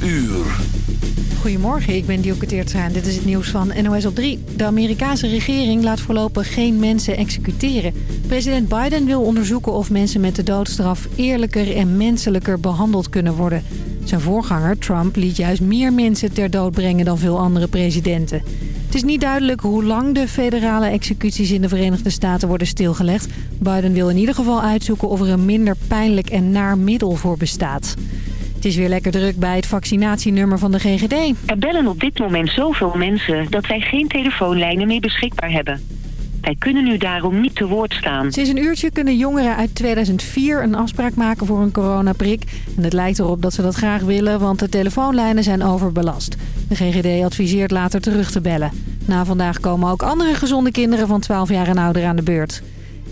12 uur. Goedemorgen, ik ben Dielke dit is het nieuws van NOS op 3. De Amerikaanse regering laat voorlopig geen mensen executeren. President Biden wil onderzoeken of mensen met de doodstraf eerlijker en menselijker behandeld kunnen worden. Zijn voorganger, Trump, liet juist meer mensen ter dood brengen dan veel andere presidenten. Het is niet duidelijk hoe lang de federale executies in de Verenigde Staten worden stilgelegd. Biden wil in ieder geval uitzoeken of er een minder pijnlijk en naar middel voor bestaat. Het is weer lekker druk bij het vaccinatienummer van de GGD. Er bellen op dit moment zoveel mensen dat wij geen telefoonlijnen meer beschikbaar hebben. Wij kunnen nu daarom niet te woord staan. Sinds een uurtje kunnen jongeren uit 2004 een afspraak maken voor een coronaprik. En het lijkt erop dat ze dat graag willen, want de telefoonlijnen zijn overbelast. De GGD adviseert later terug te bellen. Na vandaag komen ook andere gezonde kinderen van 12 jaar en ouder aan de beurt.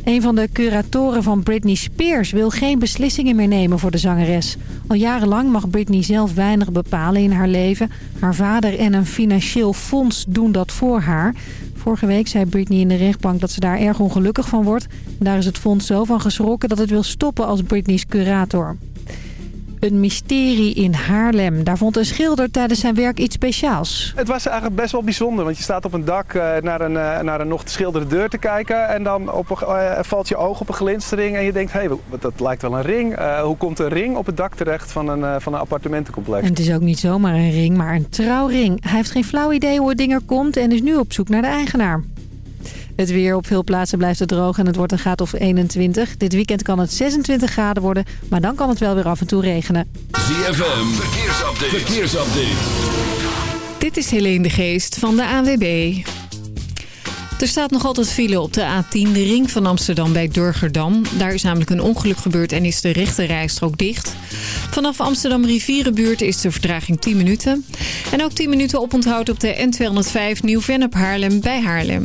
Een van de curatoren van Britney Spears wil geen beslissingen meer nemen voor de zangeres. Al jarenlang mag Britney zelf weinig bepalen in haar leven. Haar vader en een financieel fonds doen dat voor haar. Vorige week zei Britney in de rechtbank dat ze daar erg ongelukkig van wordt. daar is het fonds zo van geschrokken dat het wil stoppen als Britney's curator. Een mysterie in Haarlem. Daar vond een schilder tijdens zijn werk iets speciaals. Het was eigenlijk best wel bijzonder, want je staat op een dak uh, naar, een, uh, naar een nog te schilderde deur te kijken. En dan op, uh, valt je oog op een glinstering en je denkt, hé, hey, dat lijkt wel een ring. hoe komt een ring op het dak terecht van een, van een appartementencomplex? En het is ook niet zomaar een ring, maar een trouwring. Hij heeft geen flauw idee hoe het ding er komt en is nu op zoek naar de eigenaar. Het weer op veel plaatsen blijft het droog en het wordt een graad of 21. Dit weekend kan het 26 graden worden, maar dan kan het wel weer af en toe regenen. ZFM, verkeersupdate. verkeersupdate. Dit is Helene de Geest van de ANWB. Er staat nog altijd file op de A10, de ring van Amsterdam bij Durgerdam. Daar is namelijk een ongeluk gebeurd en is de rechte rijstrook dicht. Vanaf Amsterdam Rivierenbuurt is de vertraging 10 minuten. En ook 10 minuten oponthoud op de N205 Nieuw-Vennep Haarlem bij Haarlem.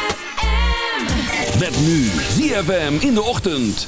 Met nu ZFM in de ochtend.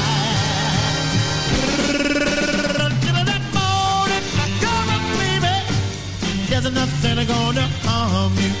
gonna, gonna harm you.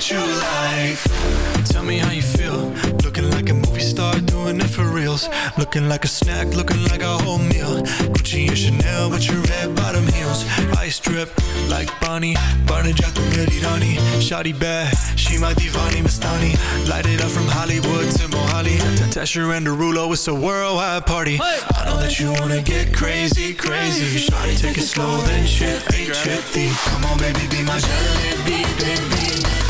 that you like. Tell me how you feel. Looking like a movie star, doing it for reals. Looking like a snack, looking like a whole meal. Gucci and Chanel with your red bottom heels. Ice drip like Bonnie. Barney Jack Rani. Shotty bad, she my divani Mastani. Light it up from Hollywood to Mohali. Tesher and Derulo, it's a worldwide party. I know that you wanna get crazy, crazy. Shotty, take it slow, then chippy, chippy. Come on, baby, be my jalebi, baby.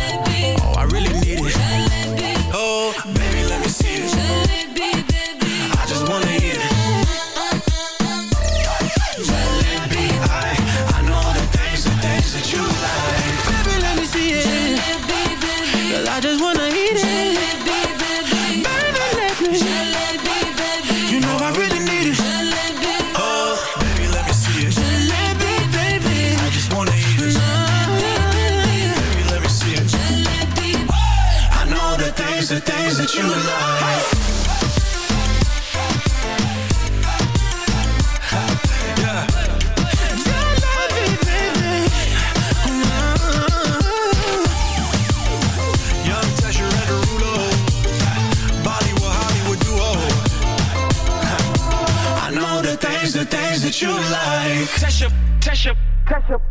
you like. Up, test up, up.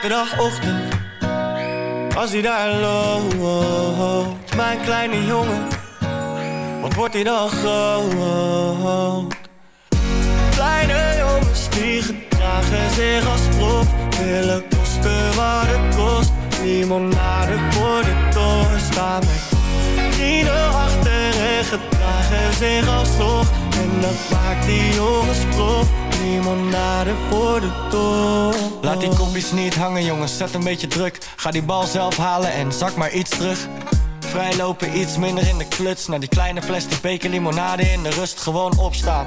Zaterdagochtend, als hij daar loopt, mijn kleine jongen, wat wordt hij dan groot? Kleine jongens die gedragen zich als prof, willen kosten wat het kost. Limonade voor de toren staan met vrienden achter en gedragen zich als toch. En dat maakt die jongens prof. Limonade voor de toren. Laat die kopjes niet hangen jongens, zet een beetje druk. Ga die bal zelf halen en zak maar iets terug. Vrijlopen iets minder in de kluts. Naar die kleine plastic beker limonade in de rust gewoon opstaan.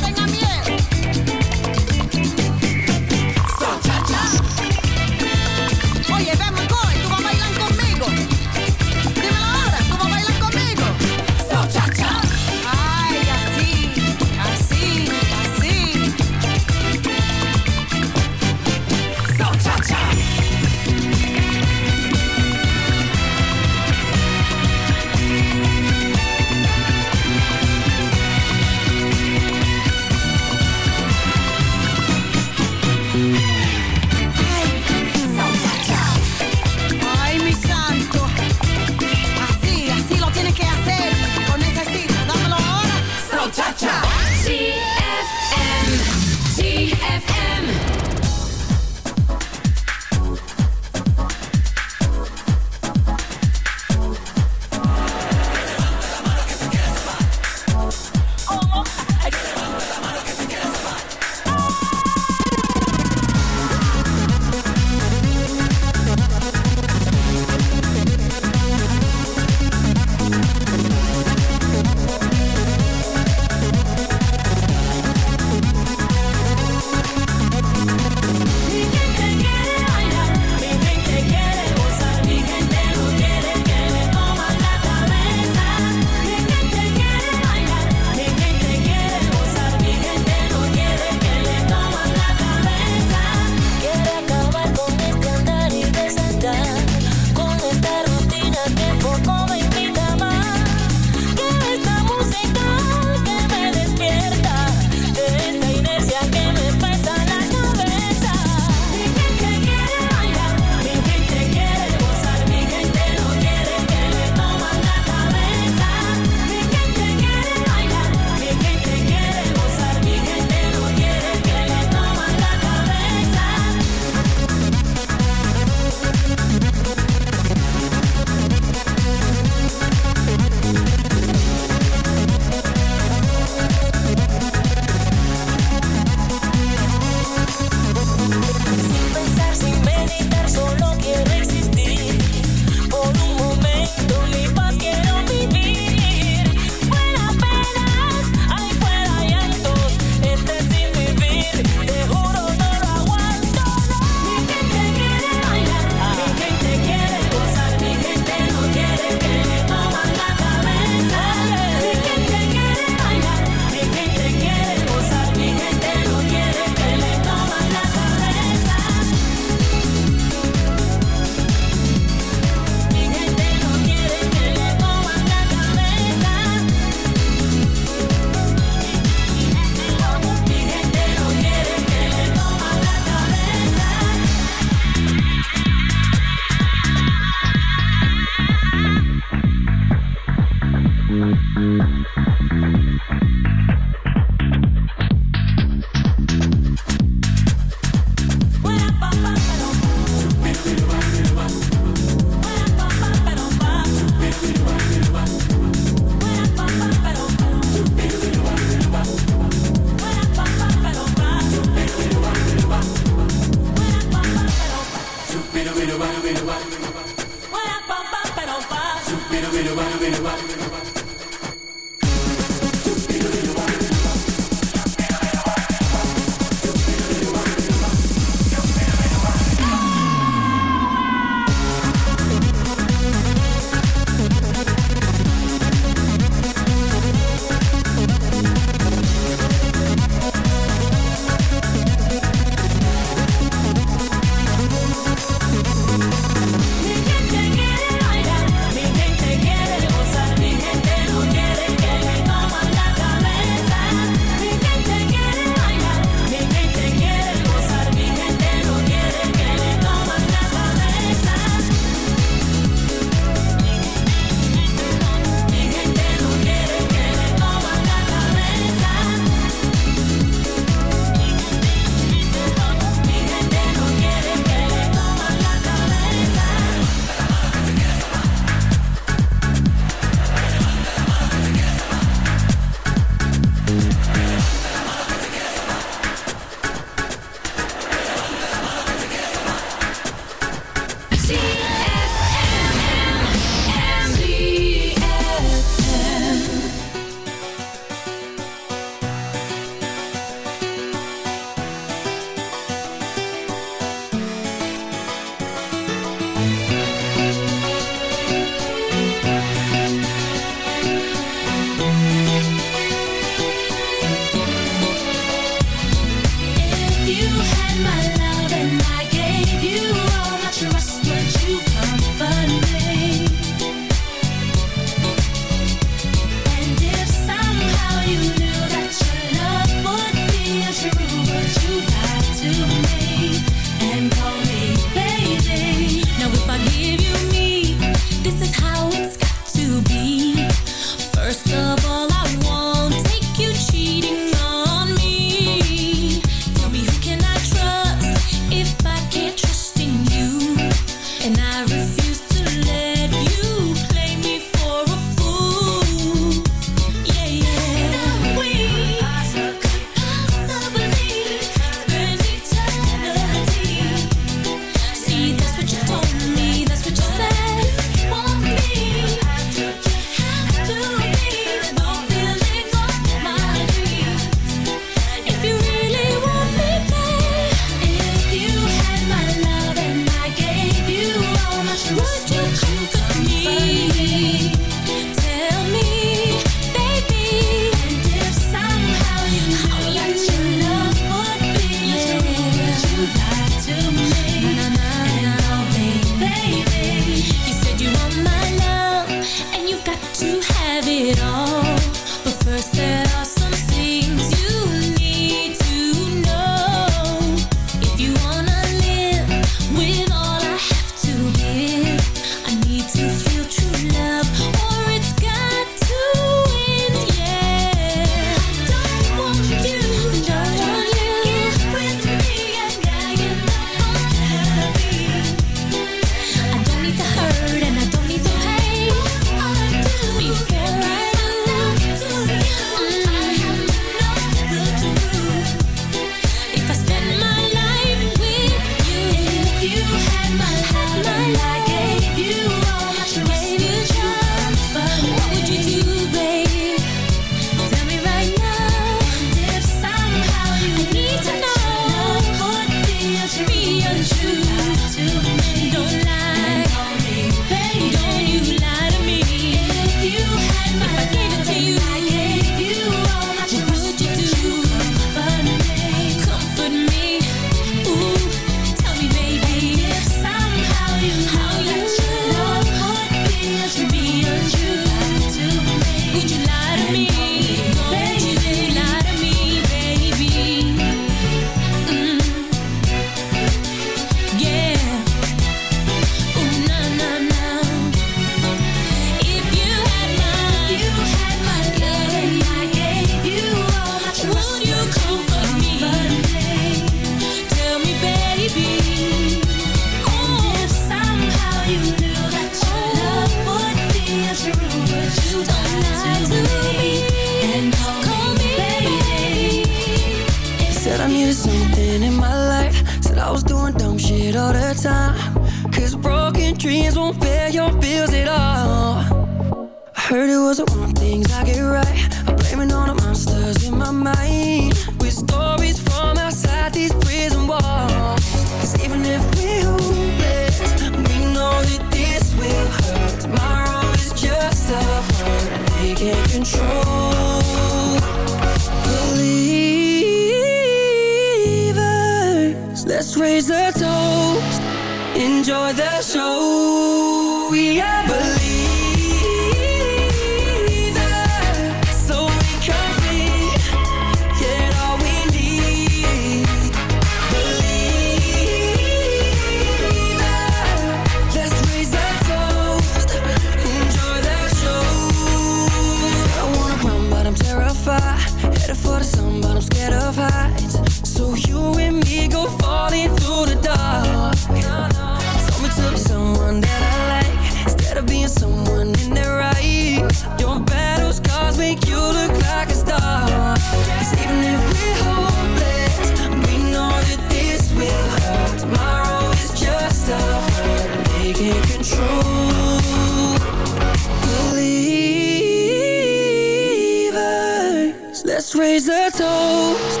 raise a toast.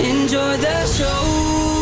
Enjoy the show.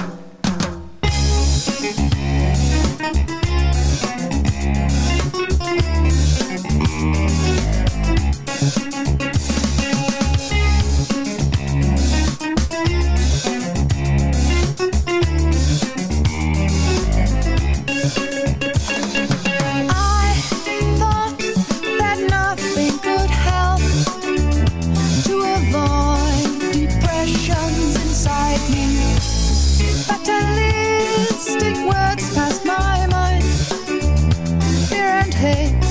takes